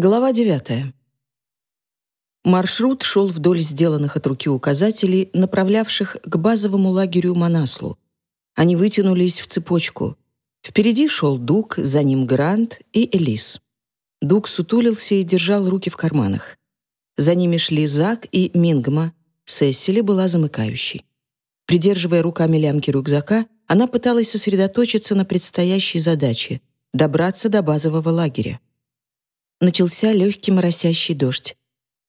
Глава девятая. Маршрут шел вдоль сделанных от руки указателей, направлявших к базовому лагерю Манаслу. Они вытянулись в цепочку. Впереди шел Дук, за ним Грант и Элис. Дук сутулился и держал руки в карманах. За ними шли Зак и Мингма. Сесили была замыкающей. Придерживая руками лямки рюкзака, она пыталась сосредоточиться на предстоящей задаче — добраться до базового лагеря. Начался легкий моросящий дождь.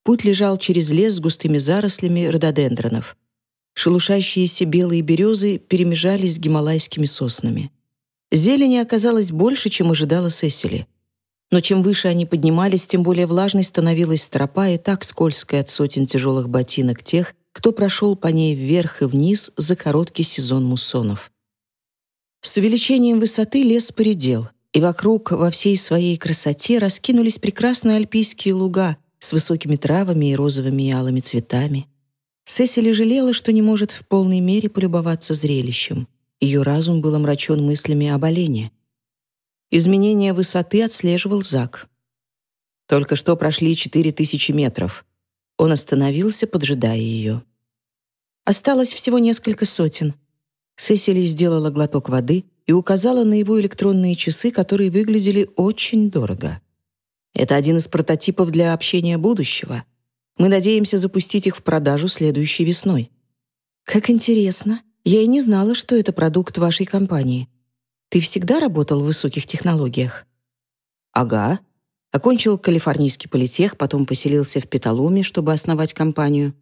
Путь лежал через лес с густыми зарослями рододендронов. Шелушащиеся белые березы перемежались с гималайскими соснами. Зелени оказалось больше, чем ожидала Сесили. Но чем выше они поднимались, тем более влажной становилась тропа и так скользкая от сотен тяжелых ботинок тех, кто прошел по ней вверх и вниз за короткий сезон муссонов. С увеличением высоты лес поредел — и вокруг во всей своей красоте раскинулись прекрасные альпийские луга с высокими травами и розовыми и алыми цветами. Сесили жалела, что не может в полной мере полюбоваться зрелищем. Ее разум был омрачен мыслями об олене. Изменение высоты отслеживал Зак. Только что прошли четыре тысячи метров. Он остановился, поджидая ее. Осталось всего несколько сотен. Сесили сделала глоток воды — и указала на его электронные часы, которые выглядели очень дорого. Это один из прототипов для общения будущего. Мы надеемся запустить их в продажу следующей весной. Как интересно. Я и не знала, что это продукт вашей компании. Ты всегда работал в высоких технологиях? Ага. Окончил Калифорнийский политех, потом поселился в Петалуме, чтобы основать компанию.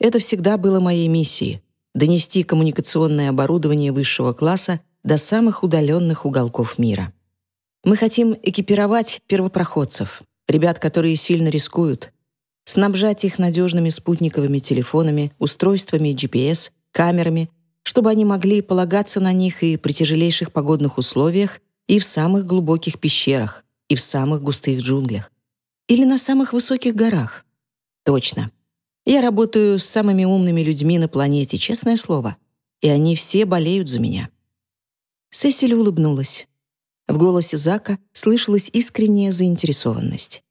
Это всегда было моей миссией — донести коммуникационное оборудование высшего класса до самых удаленных уголков мира. Мы хотим экипировать первопроходцев, ребят, которые сильно рискуют, снабжать их надежными спутниковыми телефонами, устройствами GPS, камерами, чтобы они могли полагаться на них и при тяжелейших погодных условиях, и в самых глубоких пещерах, и в самых густых джунглях. Или на самых высоких горах. Точно. Я работаю с самыми умными людьми на планете, честное слово. И они все болеют за меня. Сесили улыбнулась. В голосе Зака слышалась искренняя заинтересованность.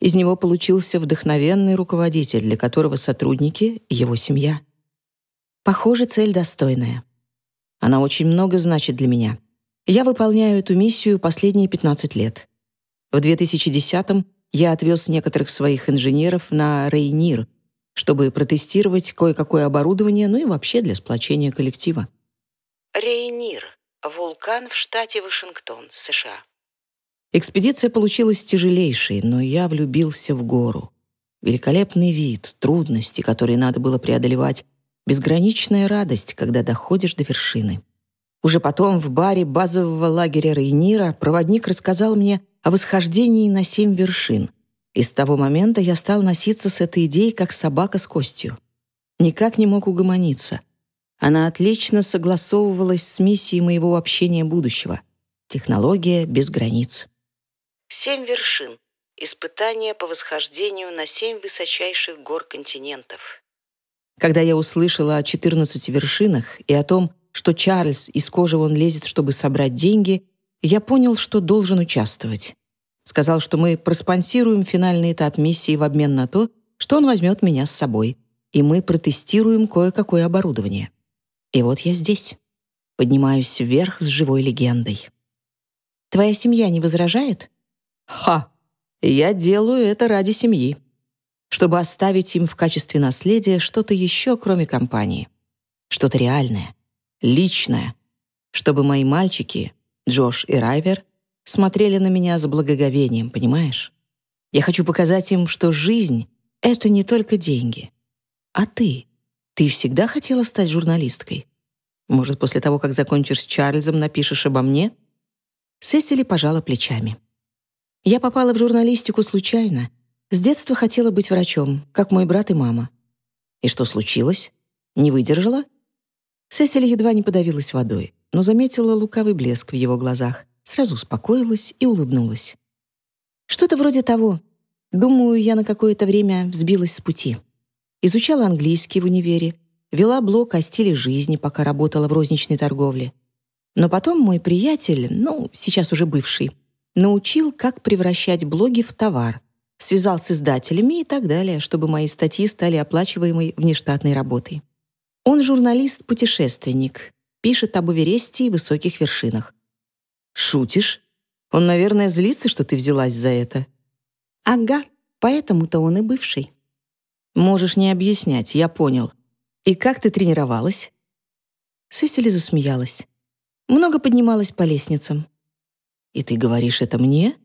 Из него получился вдохновенный руководитель, для которого сотрудники — его семья. Похоже, цель достойная. Она очень много значит для меня. Я выполняю эту миссию последние 15 лет. В 2010-м я отвез некоторых своих инженеров на Рейнир, чтобы протестировать кое-какое оборудование, ну и вообще для сплочения коллектива. Рейнир Вулкан в штате Вашингтон, США. Экспедиция получилась тяжелейшей, но я влюбился в гору. Великолепный вид, трудности, которые надо было преодолевать, безграничная радость, когда доходишь до вершины. Уже потом в баре базового лагеря Рейнира проводник рассказал мне о восхождении на семь вершин. И с того момента я стал носиться с этой идеей, как собака с костью. Никак не мог угомониться — она отлично согласовывалась с миссией моего общения будущего. Технология без границ. Семь вершин. Испытания по восхождению на семь высочайших гор континентов. Когда я услышала о 14 вершинах и о том, что Чарльз из кожи вон лезет, чтобы собрать деньги, я понял, что должен участвовать. Сказал, что мы проспонсируем финальный этап миссии в обмен на то, что он возьмет меня с собой, и мы протестируем кое-какое оборудование. И вот я здесь. Поднимаюсь вверх с живой легендой. Твоя семья не возражает? Ха! Я делаю это ради семьи. Чтобы оставить им в качестве наследия что-то еще, кроме компании. Что-то реальное, личное. Чтобы мои мальчики, Джош и Райвер, смотрели на меня с благоговением, понимаешь? Я хочу показать им, что жизнь — это не только деньги. А ты? Ты всегда хотела стать журналисткой? Может, после того, как закончишь с Чарльзом, напишешь обо мне?» Сесили пожала плечами. «Я попала в журналистику случайно. С детства хотела быть врачом, как мой брат и мама. И что случилось? Не выдержала?» Сесили едва не подавилась водой, но заметила лукавый блеск в его глазах, сразу успокоилась и улыбнулась. «Что-то вроде того. Думаю, я на какое-то время взбилась с пути. Изучала английский в универе, вела блог о стиле жизни, пока работала в розничной торговле. Но потом мой приятель, ну, сейчас уже бывший, научил, как превращать блоги в товар, связал с издателями и так далее, чтобы мои статьи стали оплачиваемой внештатной работой. Он журналист-путешественник, пишет об Эвересте и высоких вершинах. Шутишь? Он, наверное, злится, что ты взялась за это. Ага, поэтому-то он и бывший. Можешь не объяснять, я понял. И как ты тренировалась? Сесили засмеялась. Много поднималась по лестницам. И ты говоришь это мне?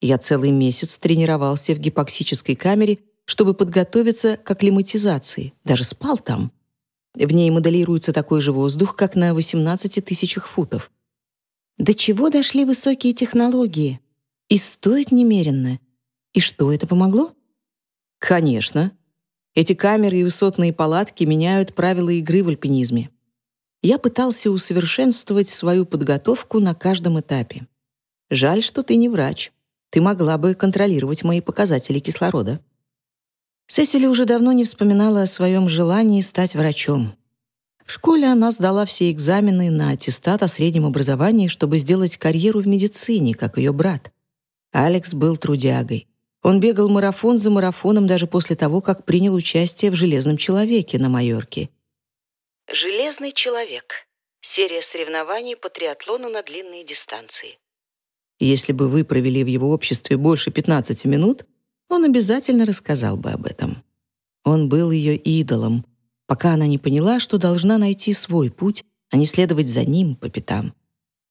Я целый месяц тренировался в гипоксической камере, чтобы подготовиться к акклиматизации. Даже спал там. В ней моделируется такой же воздух, как на 18 тысячах футов. До чего дошли высокие технологии? И стоит немеренно. И что, это помогло? Конечно. Эти камеры и высотные палатки меняют правила игры в альпинизме. Я пытался усовершенствовать свою подготовку на каждом этапе. Жаль, что ты не врач ты могла бы контролировать мои показатели кислорода». Сесили уже давно не вспоминала о своем желании стать врачом. В школе она сдала все экзамены на аттестат о среднем образовании, чтобы сделать карьеру в медицине, как ее брат. Алекс был трудягой. Он бегал марафон за марафоном даже после того, как принял участие в «Железном человеке» на Майорке. «Железный человек» — серия соревнований по триатлону на длинные дистанции. Если бы вы провели в его обществе больше 15 минут, он обязательно рассказал бы об этом. Он был ее идолом, пока она не поняла, что должна найти свой путь, а не следовать за ним по пятам.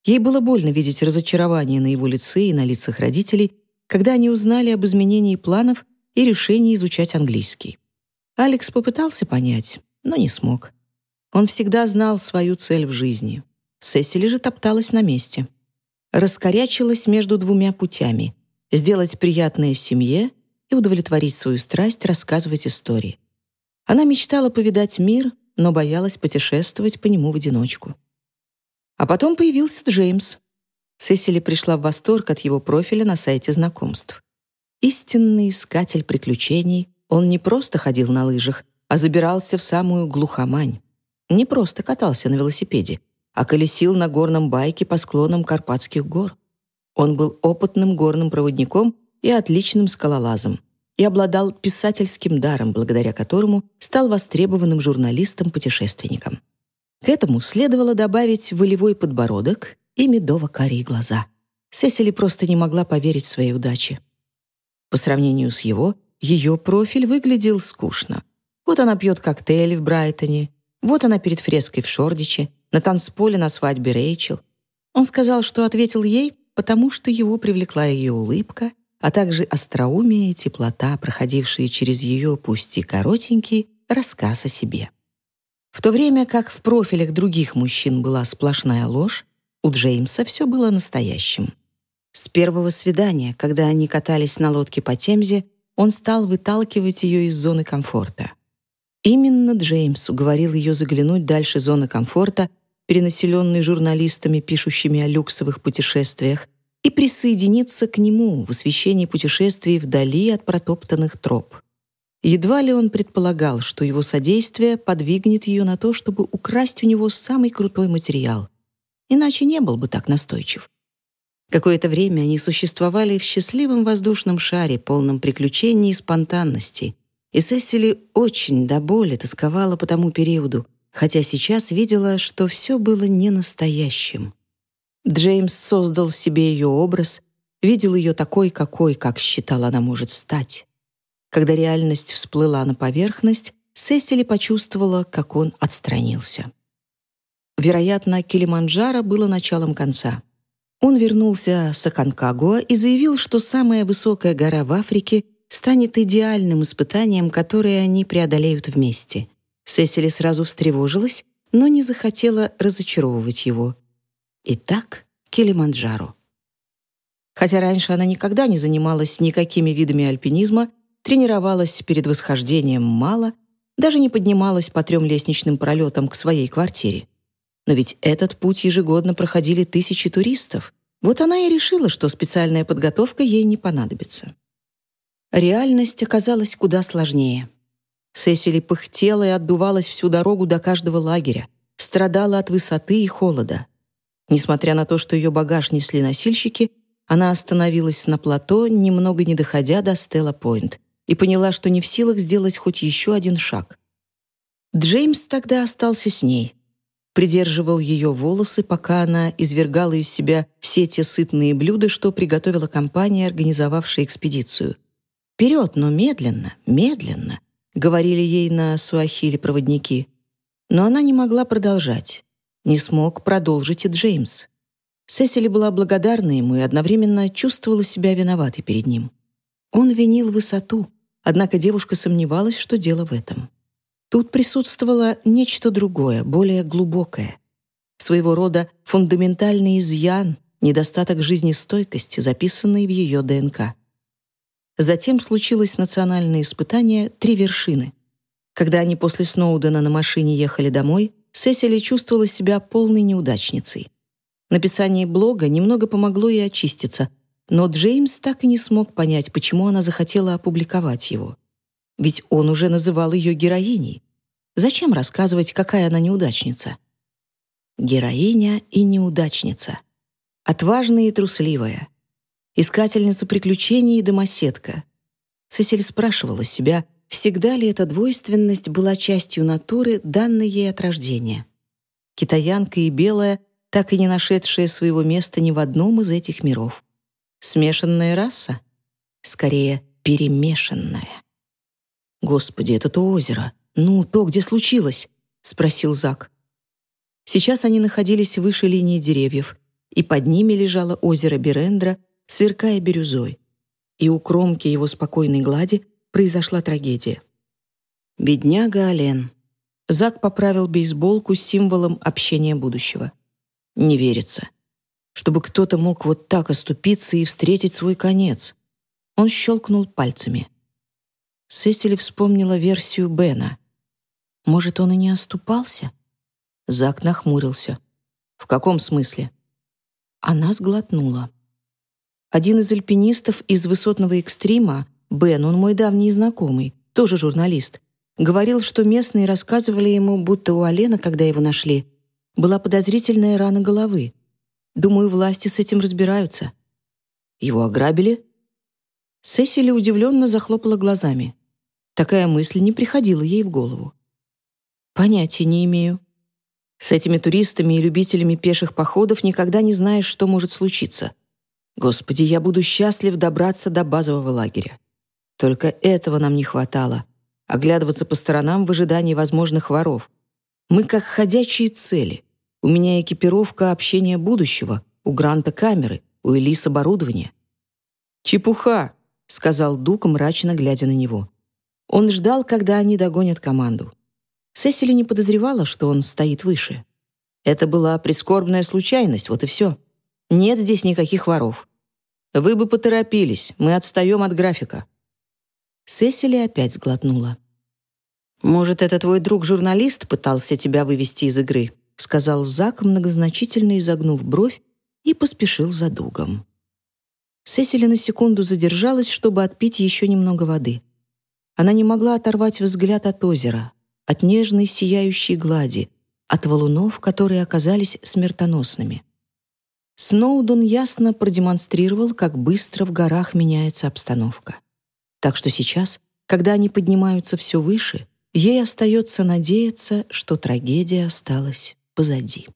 Ей было больно видеть разочарование на его лице и на лицах родителей, когда они узнали об изменении планов и решении изучать английский. Алекс попытался понять, но не смог. Он всегда знал свою цель в жизни. Сесили же топталась на месте — раскорячилась между двумя путями — сделать приятное семье и удовлетворить свою страсть рассказывать истории. Она мечтала повидать мир, но боялась путешествовать по нему в одиночку. А потом появился Джеймс. Сесили пришла в восторг от его профиля на сайте знакомств. Истинный искатель приключений, он не просто ходил на лыжах, а забирался в самую глухомань. Не просто катался на велосипеде — а колесил на горном байке по склонам Карпатских гор. Он был опытным горным проводником и отличным скалолазом и обладал писательским даром, благодаря которому стал востребованным журналистом-путешественником. К этому следовало добавить волевой подбородок и медово-карие глаза. Сесили просто не могла поверить своей удаче. По сравнению с его, ее профиль выглядел скучно. Вот она пьет коктейли в Брайтоне, вот она перед фреской в Шордиче, на танцполе на свадьбе Рэйчел. Он сказал, что ответил ей, потому что его привлекла ее улыбка, а также остроумие и теплота, проходившие через ее, пусть и коротенький, рассказ о себе. В то время как в профилях других мужчин была сплошная ложь, у Джеймса все было настоящим. С первого свидания, когда они катались на лодке по Темзе, он стал выталкивать ее из зоны комфорта. Именно Джеймс уговорил ее заглянуть дальше зоны комфорта перенаселенный журналистами, пишущими о люксовых путешествиях, и присоединиться к нему в освещении путешествий вдали от протоптанных троп. Едва ли он предполагал, что его содействие подвигнет ее на то, чтобы украсть у него самый крутой материал. Иначе не был бы так настойчив. Какое-то время они существовали в счастливом воздушном шаре, полном приключений и спонтанности. И Сесили очень до боли тосковала по тому периоду, хотя сейчас видела, что все было не настоящим. Джеймс создал себе ее образ, видел ее такой, какой, как считала она может стать. Когда реальность всплыла на поверхность, Сесили почувствовала, как он отстранился. Вероятно, Килиманджаро было началом конца. Он вернулся с Аконкагуа и заявил, что самая высокая гора в Африке станет идеальным испытанием, которое они преодолеют вместе. Сесили сразу встревожилась, но не захотела разочаровывать его. Итак, Килиманджаро. Хотя раньше она никогда не занималась никакими видами альпинизма, тренировалась перед восхождением мало, даже не поднималась по трем лестничным пролетам к своей квартире. Но ведь этот путь ежегодно проходили тысячи туристов. Вот она и решила, что специальная подготовка ей не понадобится. Реальность оказалась куда сложнее. Сесили пыхтела и отдувалась всю дорогу до каждого лагеря, страдала от высоты и холода. Несмотря на то, что ее багаж несли носильщики, Она остановилась на плато, немного не доходя до Стелла-Пойнт, и поняла, что не в силах сделать хоть еще один шаг. Джеймс тогда остался с ней. Придерживал ее волосы, пока она извергала из себя все те сытные блюда, что приготовила компания, организовавшая экспедицию. «Вперед, но медленно, медленно», — говорили ей на суахиле проводники. Но она не могла продолжать. Не смог продолжить и Джеймс. Сесили была благодарна ему и одновременно чувствовала себя виноватой перед ним. Он винил высоту, однако девушка сомневалась, что дело в этом. Тут присутствовало нечто другое, более глубокое. Своего рода фундаментальный изъян, недостаток жизнестойкости, записанный в ее ДНК. Затем случилось национальное испытание «Три вершины». Когда они после Сноудена на машине ехали домой, Сесили чувствовала себя полной неудачницей. Написание блога немного помогло ей очиститься, но Джеймс так и не смог понять, почему она захотела опубликовать его. Ведь он уже называл ее героиней. Зачем рассказывать, какая она неудачница? Героиня и неудачница. Отважная и трусливая. Искательница приключений и домоседка. Сесиль спрашивала себя, всегда ли эта двойственность была частью натуры, данной ей от рождения. Китаянка и белая — так и не нашедшая своего места ни в одном из этих миров. Смешанная раса? Скорее, перемешанная. «Господи, это то озеро. Ну, то, где случилось?» — спросил Зак. Сейчас они находились выше линии деревьев, и под ними лежало озеро Берендра, сверкая бирюзой. И у кромки его спокойной глади произошла трагедия. Бедняга Ален. Зак поправил бейсболку символом общения будущего. Не верится. Чтобы кто-то мог вот так оступиться и встретить свой конец. Он щелкнул пальцами. Сесили вспомнила версию Бена. Может, он и не оступался? Зак нахмурился. В каком смысле? Она сглотнула. Один из альпинистов из высотного экстрима, Бен, он мой давний знакомый, тоже журналист, говорил, что местные рассказывали ему, будто у Алена, когда его нашли, была подозрительная рана головы. Думаю, власти с этим разбираются. Его ограбили? Сесили удивленно захлопала глазами. Такая мысль не приходила ей в голову. Понятия не имею. С этими туристами и любителями пеших походов никогда не знаешь, что может случиться. Господи, я буду счастлив добраться до базового лагеря. Только этого нам не хватало — оглядываться по сторонам в ожидании возможных воров. Мы как ходячие цели. У меня экипировка общения будущего, у Гранта камеры, у Элис оборудование. «Чепуха», — сказал Дук, мрачно глядя на него. Он ждал, когда они догонят команду. Сесили не подозревала, что он стоит выше. Это была прискорбная случайность, вот и все. Нет здесь никаких воров. Вы бы поторопились, мы отстаем от графика. Сесили опять сглотнула. «Может, это твой друг-журналист пытался тебя вывести из игры?» сказал Зак, многозначительно изогнув бровь, и поспешил за дугом. Сесили на секунду задержалась, чтобы отпить еще немного воды. Она не могла оторвать взгляд от озера, от нежной сияющей глади, от валунов, которые оказались смертоносными. Сноудон ясно продемонстрировал, как быстро в горах меняется обстановка. Так что сейчас, когда они поднимаются все выше, Ей остается надеяться, что трагедия осталась позади.